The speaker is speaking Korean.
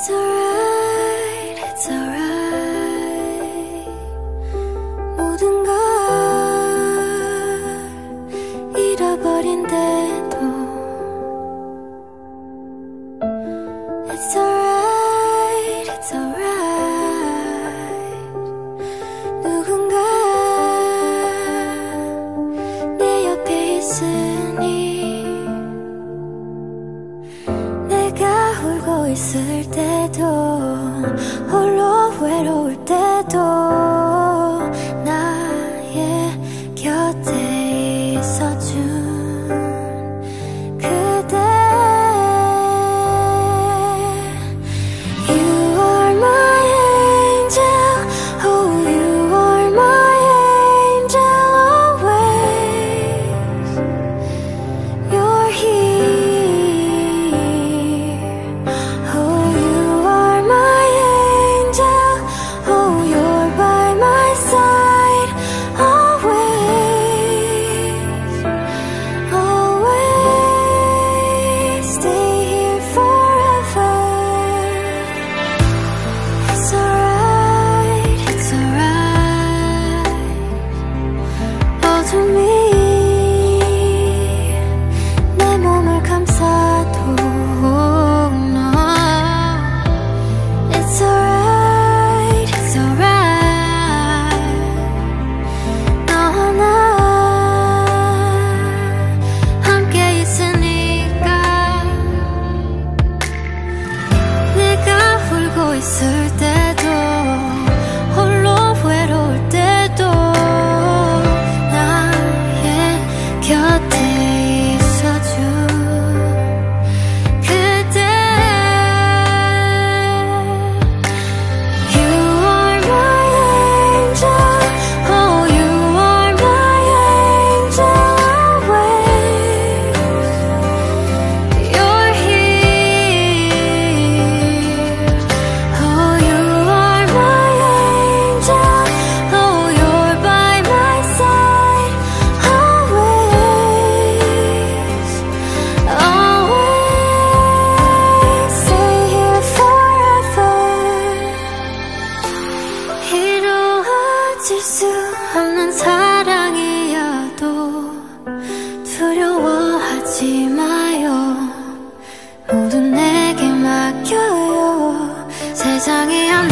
Sorry. 있을 때도 홀로 외로울 때도. 하지 모두 내게 맡겨요. 세상이 안